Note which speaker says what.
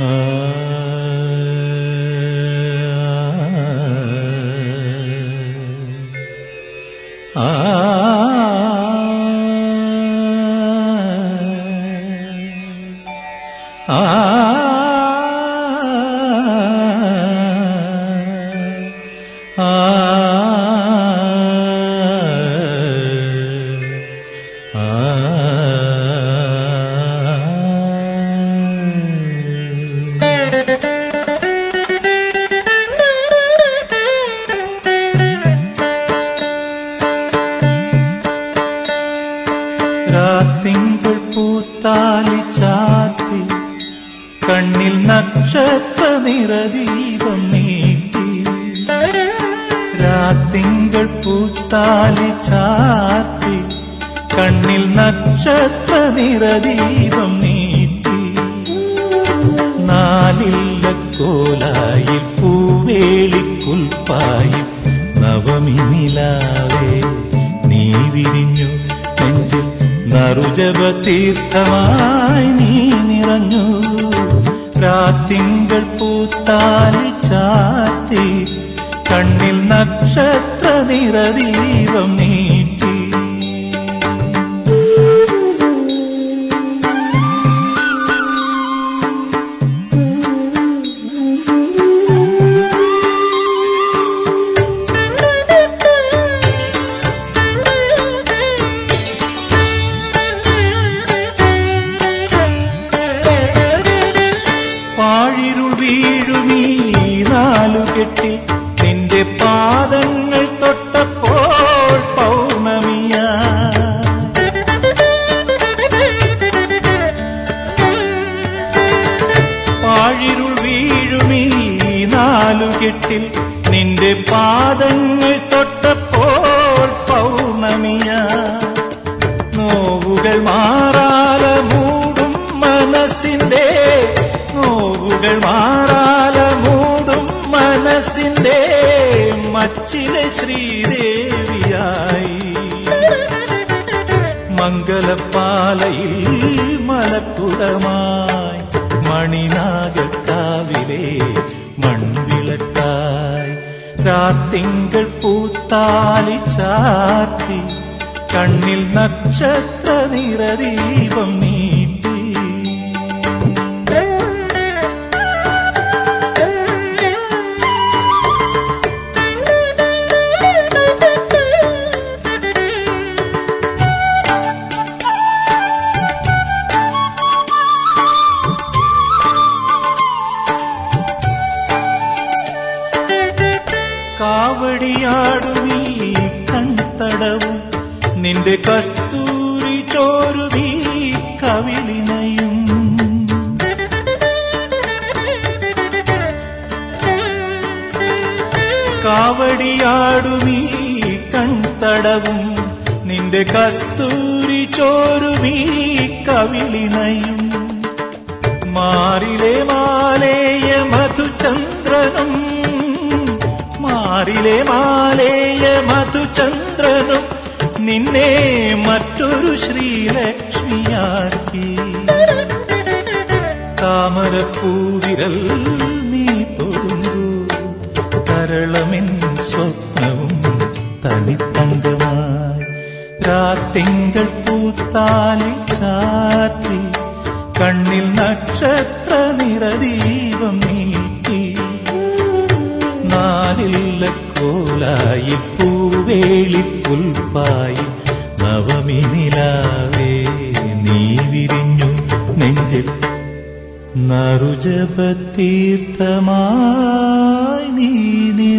Speaker 1: രാത്തിങ്കൾ പൂത്താലി ചാത്തി കണ്ണിൽ നക്ഷത്ര നിറദീപം നീട്ടി. രാത്തിങ്കൾ പൂത്താലി ചാത്തി കണ്ണിൽ നക്ഷത്ര നിറദീപം നീട്ടി. നാലില്ല കോലായി പൂവേളി പുൽപ്പായും നവമി നിലാവേ നീ വിരിഞ്ഞു നറുജപ തീർത്ഥമായി നീ നിറഞ്ഞു. രാത്തിങ്കൾ പൂത്താലി ചാത്തി കണ്ണിൽ നക്ഷത്ര നിറദീപം നീട്ടി പാഴിരുൾ വീഴുമീ നാലുകെട്ടിൽ നിന്റെ പാദങ്ങൾ തൊട്ടപ്പോൾ പൗർണമിയ. പാഴിരുൾ വീഴുമീ നാലുകെട്ടിൽ നിന്റെ പാദങ്ങൾ തൊട്ടപ്പോൾ പൗർണമിയ. നോവുകൾ മാറാല മൂടും മനസ്സിന്റെ മാറാല മൂടും മനസ്സിന്റെ മച്ചിലെ ശ്രീദേവിയായി. മംഗലപ്പാലയിൽ മലക്കുടമായി മണിനാഗക്കാവിലെ മൺവിളക്കായി രാത്തിങ്കൾ പൂത്താലി ചാർത്തി കണ്ണിൽ നക്ഷത്ര നിറദീപം നീട്ടി കാവടിയാടുമീ കൺതടവും. നിന്റെ കസ്തൂരി ചോരുമീ കവിളിനയും. കാവടിയാടുമീ കൺതടവും. നിന്റെ കസ്തൂരി ചോരുമീ കവിളിനയും. മാറിലെ മാലേയ മധുചന്ദ്രനും മാറിലെ മാലേയ മധുചന്ദ്രനും നിന്നെ മറ്റൊരു ശ്രീലക്ഷ്മിയാക്കി. താമരപ്പൂവിരൽ നീ തോന്നു കരളമിൻ സ്വപ്നവും തനിത്തങ്കമായി. രാത്തിങ്കൾ പൂത്താലി ചാർത്തി. കണ്ണിൽ നക്ഷത്ര നിറദീപം പുൽപ്പായി നവമി നിലാവേ നീ വിരിഞ്ഞു നെഞ്ചിൽ നറുജപത്തീർത്ഥമായി നീ നീ